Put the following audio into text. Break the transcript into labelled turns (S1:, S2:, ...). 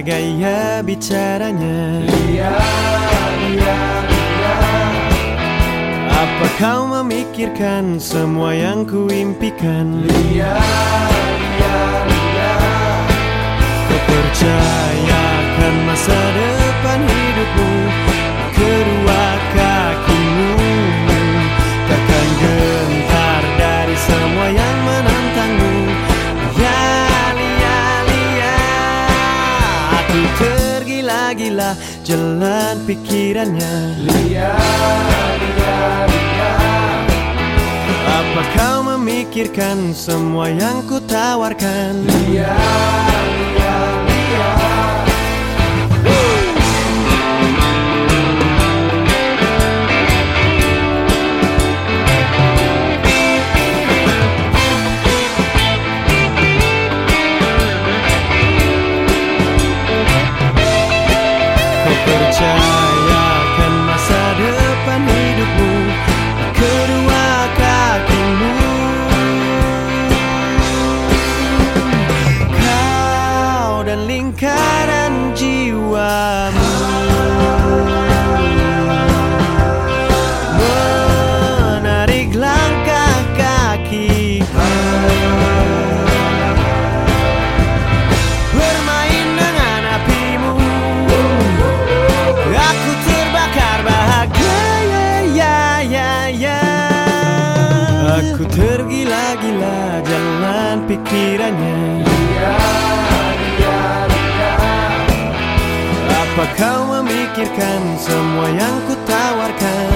S1: gaya bicaranya.
S2: Lia, Lia, Lia
S1: Apa kau memikirkan semua yang kuimpikan
S2: Lia, Lia
S1: tergila-gila jalan pikirannya.
S2: Lia, Lia, Lia
S1: Apa kau memikirkan semua yang kutawarkan
S2: Lia, Lia, Lia
S1: Kau Aku tergila-gila jalan pikirannya.
S2: Lia, Lia, Lia
S1: Apa kau memikirkan semua yang kutawarkan
S2: Lia,